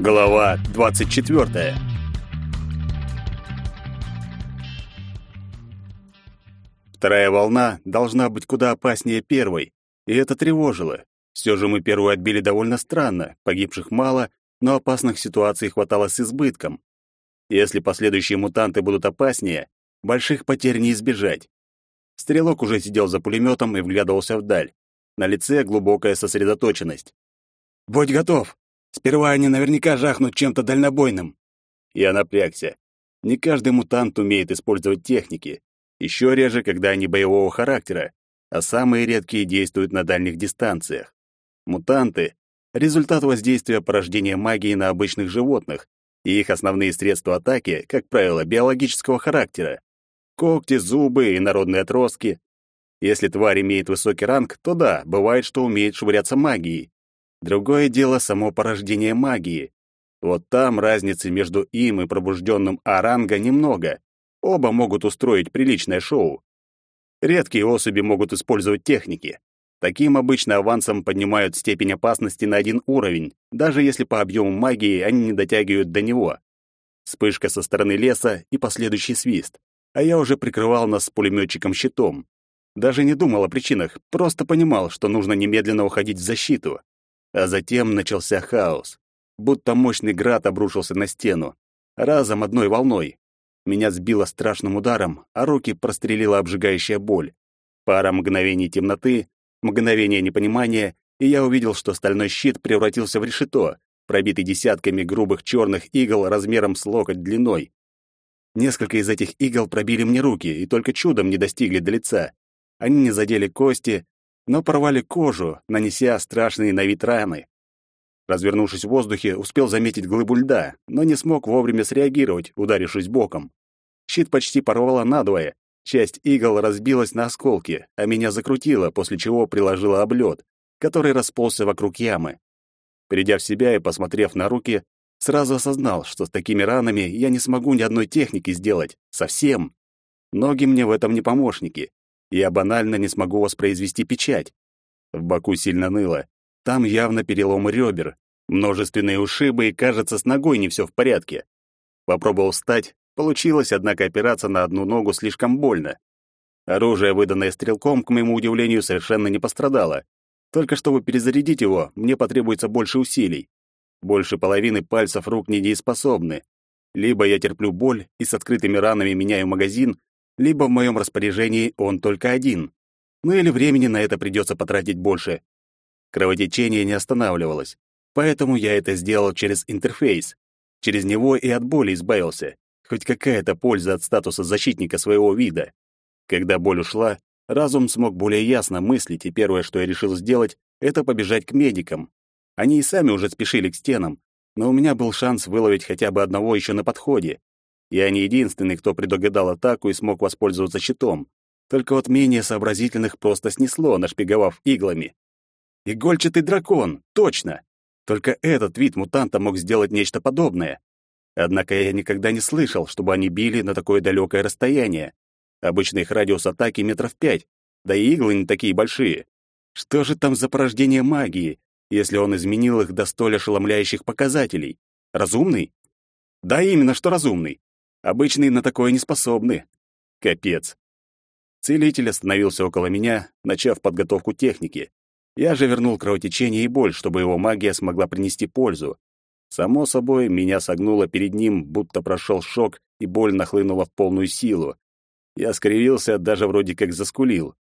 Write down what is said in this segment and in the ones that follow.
Глава 24. Вторая волна должна быть куда опаснее первой, и это тревожило. Все же мы первую отбили довольно странно, погибших мало, но опасных ситуаций хватало с избытком. Если последующие мутанты будут опаснее, больших потерь не избежать. Стрелок уже сидел за пулеметом и вглядывался вдаль. На лице глубокая сосредоточенность. «Будь готов! Сперва они наверняка жахнут чем-то дальнобойным!» Я напрягся. Не каждый мутант умеет использовать техники. Еще реже, когда они боевого характера, а самые редкие действуют на дальних дистанциях. Мутанты — результат воздействия порождения магии на обычных животных, и их основные средства атаки, как правило, биологического характера. Когти, зубы и народные отростки. Если тварь имеет высокий ранг, то да, бывает, что умеет швыряться магией. Другое дело само порождение магии. Вот там разницы между им и пробужденным А-ранга немного. Оба могут устроить приличное шоу. Редкие особи могут использовать техники. Таким обычно авансом поднимают степень опасности на один уровень, даже если по объему магии они не дотягивают до него. Вспышка со стороны леса и последующий свист. А я уже прикрывал нас с пулеметчиком щитом. Даже не думал о причинах, просто понимал, что нужно немедленно уходить в защиту. А затем начался хаос. Будто мощный град обрушился на стену. Разом одной волной. Меня сбило страшным ударом, а руки прострелила обжигающая боль. Пара мгновений темноты, мгновение непонимания, и я увидел, что стальной щит превратился в решето, пробитый десятками грубых черных игл размером с локоть длиной. Несколько из этих игл пробили мне руки и только чудом не достигли до лица. Они не задели кости, но порвали кожу, нанеся страшные на вид раны. Развернувшись в воздухе, успел заметить глыбу льда, но не смог вовремя среагировать, ударившись боком. Щит почти порвало надвое, часть игл разбилась на осколки, а меня закрутило, после чего приложило об лед, который расползся вокруг ямы. Придя в себя и посмотрев на руки, сразу осознал, что с такими ранами я не смогу ни одной техники сделать, совсем. Ноги мне в этом не помощники, я банально не смогу воспроизвести печать. В боку сильно ныло. Там явно переломы ребер, множественные ушибы и, кажется, с ногой не все в порядке. Попробовал встать, получилось, однако опираться на одну ногу слишком больно. Оружие, выданное стрелком, к моему удивлению, совершенно не пострадало. Только чтобы перезарядить его, мне потребуется больше усилий. Больше половины пальцев рук недееспособны. Либо я терплю боль и с открытыми ранами меняю магазин, либо в моем распоряжении он только один. Ну или времени на это придется потратить больше. Кровотечение не останавливалось, поэтому я это сделал через интерфейс. Через него и от боли избавился. Хоть какая-то польза от статуса защитника своего вида. Когда боль ушла, разум смог более ясно мыслить, и первое, что я решил сделать, это побежать к медикам. Они и сами уже спешили к стенам, но у меня был шанс выловить хотя бы одного еще на подходе. Я не единственный, кто предугадал атаку и смог воспользоваться щитом. Только вот менее сообразительных просто снесло, нашпиговав иглами. Игольчатый дракон, точно! Только этот вид мутанта мог сделать нечто подобное. Однако я никогда не слышал, чтобы они били на такое далекое расстояние. Обычно их радиус атаки метров пять, да и иглы не такие большие. Что же там за порождение магии, если он изменил их до столь ошеломляющих показателей? Разумный? Да именно, что разумный. Обычные на такое не способны. Капец. Целитель остановился около меня, начав подготовку техники. Я же вернул кровотечение и боль, чтобы его магия смогла принести пользу. Само собой, меня согнуло перед ним, будто прошел шок, и боль нахлынула в полную силу. Я скривился, даже вроде как заскулил.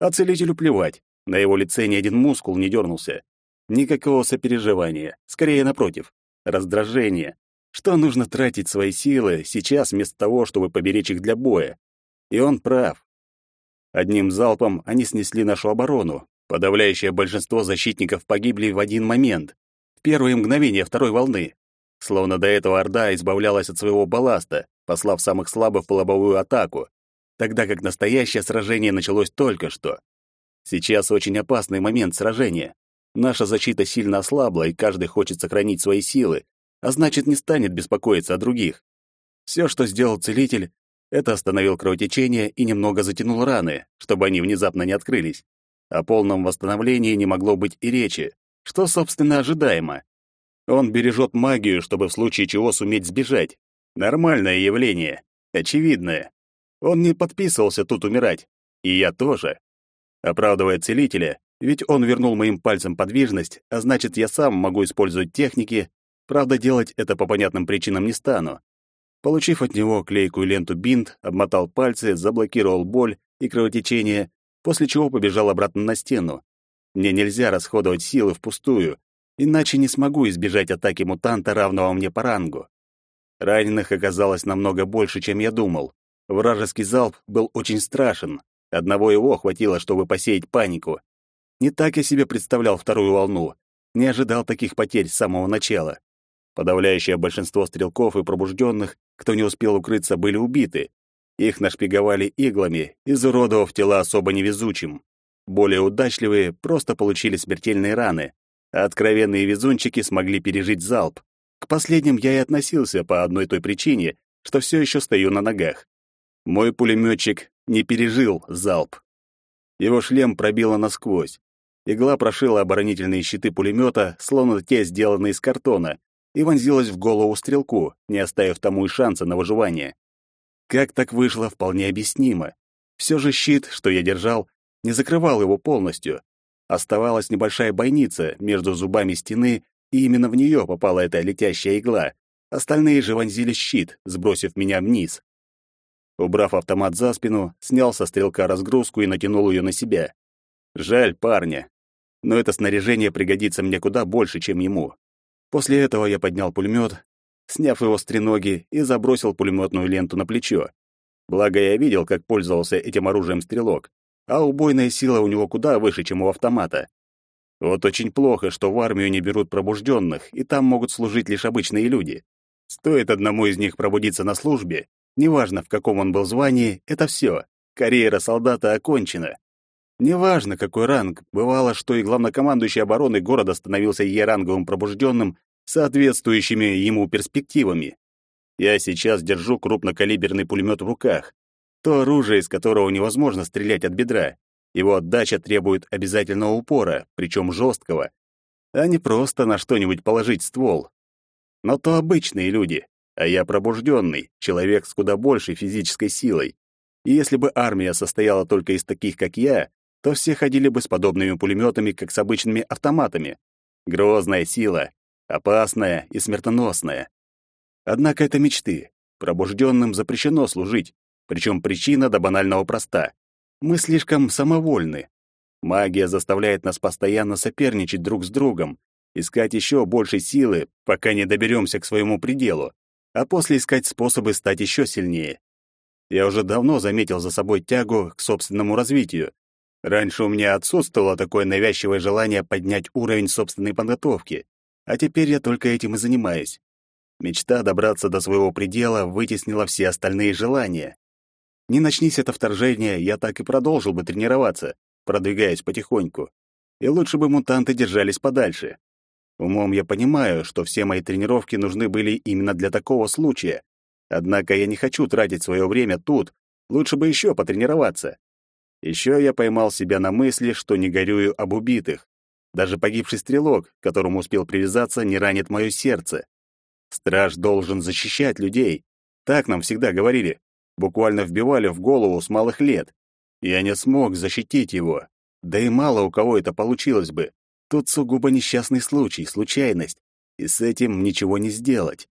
А целителю плевать. На его лице ни один мускул не дернулся. Никакого сопереживания. Скорее, напротив. Раздражение что нужно тратить свои силы сейчас вместо того, чтобы поберечь их для боя. И он прав. Одним залпом они снесли нашу оборону. Подавляющее большинство защитников погибли в один момент, в первые мгновения второй волны. Словно до этого Орда избавлялась от своего балласта, послав самых слабых в лобовую атаку, тогда как настоящее сражение началось только что. Сейчас очень опасный момент сражения. Наша защита сильно ослабла, и каждый хочет сохранить свои силы, а значит, не станет беспокоиться о других. Все, что сделал целитель, это остановил кровотечение и немного затянул раны, чтобы они внезапно не открылись. О полном восстановлении не могло быть и речи, что, собственно, ожидаемо. Он бережет магию, чтобы в случае чего суметь сбежать. Нормальное явление, очевидное. Он не подписывался тут умирать, и я тоже. Оправдывая целителя, ведь он вернул моим пальцам подвижность, а значит, я сам могу использовать техники, правда, делать это по понятным причинам не стану. Получив от него клейкую ленту бинт, обмотал пальцы, заблокировал боль и кровотечение, после чего побежал обратно на стену. Мне нельзя расходовать силы впустую, иначе не смогу избежать атаки мутанта, равного мне по рангу. Раненых оказалось намного больше, чем я думал. Вражеский залп был очень страшен. Одного его хватило, чтобы посеять панику. Не так я себе представлял вторую волну. Не ожидал таких потерь с самого начала. Подавляющее большинство стрелков и пробужденных, кто не успел укрыться, были убиты. Их нашпиговали иглами, изуродовав тела особо невезучим. Более удачливые просто получили смертельные раны, а откровенные везунчики смогли пережить залп. К последним я и относился по одной той причине, что все еще стою на ногах. Мой пулеметчик не пережил залп. Его шлем пробило насквозь. Игла прошила оборонительные щиты пулемета, словно те сделаны из картона, и вонзилась в голову стрелку, не оставив тому и шанса на выживание. Как так вышло, вполне объяснимо. Все же щит, что я держал, не закрывал его полностью. Оставалась небольшая бойница между зубами стены, и именно в нее попала эта летящая игла. Остальные же вонзили щит, сбросив меня вниз. Убрав автомат за спину, снял со стрелка разгрузку и натянул ее на себя. Жаль парня. Но это снаряжение пригодится мне куда больше, чем ему. После этого я поднял пулемет, сняв его с треноги, и забросил пулеметную ленту на плечо. Благо я видел, как пользовался этим оружием стрелок а убойная сила у него куда выше, чем у автомата. Вот очень плохо, что в армию не берут пробужденных, и там могут служить лишь обычные люди. Стоит одному из них пробудиться на службе, неважно, в каком он был звании, это все. Карьера солдата окончена. Неважно, какой ранг, бывало, что и главнокомандующий обороны города становился Е-ранговым пробужденным, соответствующими ему перспективами. Я сейчас держу крупнокалиберный пулемет в руках, то оружие, из которого невозможно стрелять от бедра. Его отдача требует обязательного упора, причем жесткого, а не просто на что-нибудь положить ствол. Но то обычные люди, а я пробужденный, человек с куда большей физической силой. И если бы армия состояла только из таких, как я, то все ходили бы с подобными пулеметами, как с обычными автоматами. Грозная сила, опасная и смертоносная. Однако это мечты. Пробужденным запрещено служить, причем причина до банального проста. Мы слишком самовольны. Магия заставляет нас постоянно соперничать друг с другом, искать еще больше силы, пока не доберемся к своему пределу, а после искать способы стать еще сильнее. Я уже давно заметил за собой тягу к собственному развитию. Раньше у меня отсутствовало такое навязчивое желание поднять уровень собственной подготовки, а теперь я только этим и занимаюсь. Мечта добраться до своего предела вытеснила все остальные желания. Не начнись это вторжение, я так и продолжил бы тренироваться, продвигаясь потихоньку. И лучше бы мутанты держались подальше. Умом я понимаю, что все мои тренировки нужны были именно для такого случая. Однако я не хочу тратить свое время тут, лучше бы еще потренироваться. Еще я поймал себя на мысли, что не горюю об убитых. Даже погибший стрелок, к которому успел привязаться, не ранит мое сердце. Страж должен защищать людей. Так нам всегда говорили буквально вбивали в голову с малых лет. Я не смог защитить его. Да и мало у кого это получилось бы. Тут сугубо несчастный случай, случайность, и с этим ничего не сделать.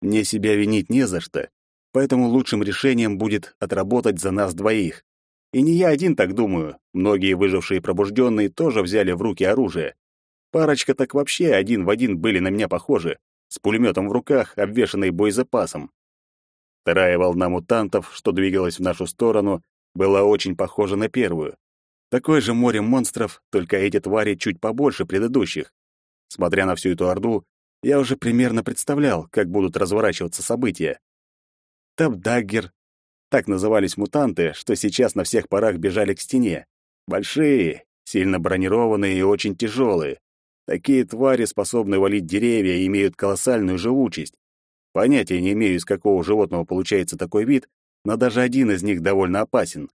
Мне себя винить не за что, поэтому лучшим решением будет отработать за нас двоих. И не я один так думаю, многие выжившие пробужденные тоже взяли в руки оружие. Парочка так вообще один в один были на меня похожи, с пулеметом в руках, обвешанный боезапасом. Вторая волна мутантов, что двигалась в нашу сторону, была очень похожа на первую. Такое же море монстров, только эти твари чуть побольше предыдущих. Смотря на всю эту орду, я уже примерно представлял, как будут разворачиваться события. Табдаггер. Так назывались мутанты, что сейчас на всех парах бежали к стене. Большие, сильно бронированные и очень тяжелые. Такие твари способны валить деревья и имеют колоссальную живучесть. Понятия не имею, из какого животного получается такой вид, но даже один из них довольно опасен.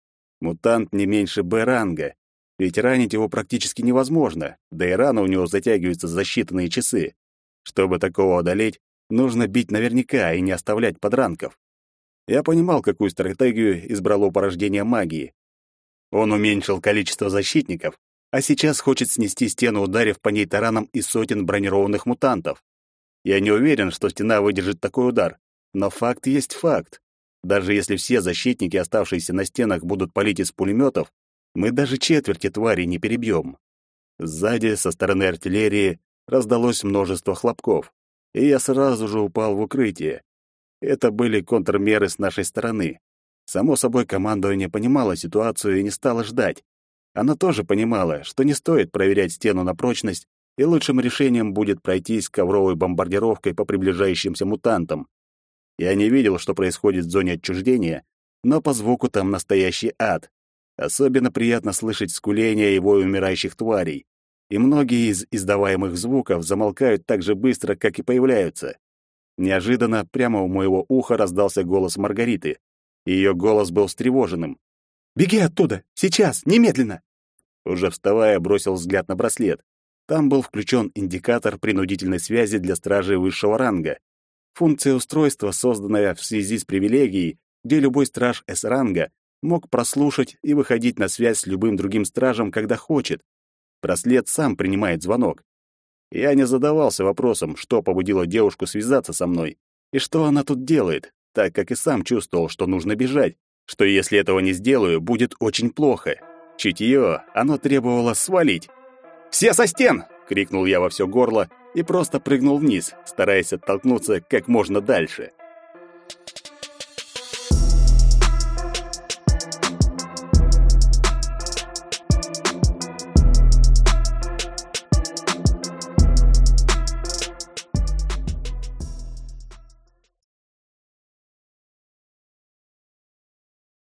Мутант не меньше Б-ранга, ведь ранить его практически невозможно, да и раны у него затягиваются за считанные часы. Чтобы такого одолеть, нужно бить наверняка и не оставлять подранков. Я понимал, какую стратегию избрало порождение магии. Он уменьшил количество защитников, а сейчас хочет снести стену, ударив по ней тараном из сотен бронированных мутантов. Я не уверен, что стена выдержит такой удар, но факт есть факт. Даже если все защитники, оставшиеся на стенах, будут палить из пулеметов, мы даже четверти тварей не перебьем. Сзади, со стороны артиллерии, раздалось множество хлопков, и я сразу же упал в укрытие. Это были контрмеры с нашей стороны. Само собой, командование понимало ситуацию и не стало ждать. Оно тоже понимало, что не стоит проверять стену на прочность, и лучшим решением будет пройтись ковровой бомбардировкой по приближающимся мутантам. Я не видел, что происходит в зоне отчуждения, но по звуку там настоящий ад. Особенно приятно слышать скуление вой умирающих тварей. И многие из издаваемых звуков замолкают так же быстро, как и появляются. Неожиданно прямо у моего уха раздался голос Маргариты. Ее голос был встревоженным. «Беги оттуда! Сейчас! Немедленно!» Уже вставая, бросил взгляд на браслет. Там был включен индикатор принудительной связи для стражей высшего ранга. Функция устройства, созданная в связи с привилегией, где любой страж С-ранга мог прослушать и выходить на связь с любым другим стражем, когда хочет. Браслет сам принимает звонок. Я не задавался вопросом, что побудило девушку связаться со мной и что она тут делает, так как и сам чувствовал, что нужно бежать, что если этого не сделаю, будет очень плохо. Чутье, оно требовало свалить. «Все со стен!» — крикнул я во все горло и просто прыгнул вниз, стараясь оттолкнуться как можно дальше.